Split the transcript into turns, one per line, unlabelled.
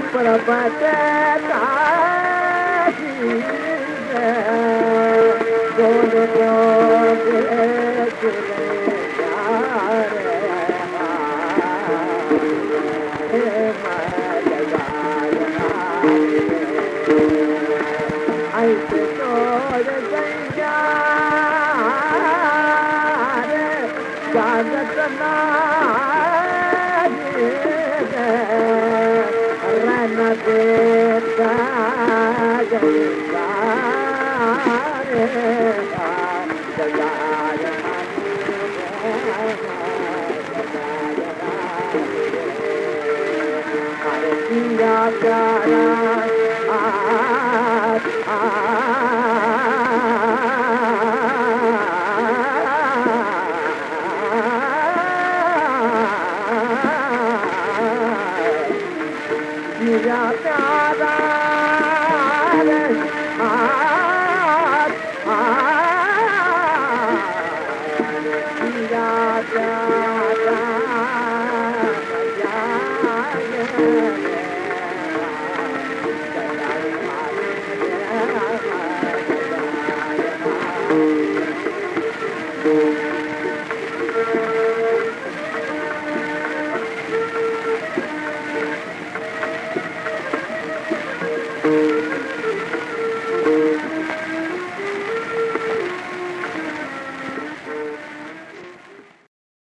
प्र प्यारा जा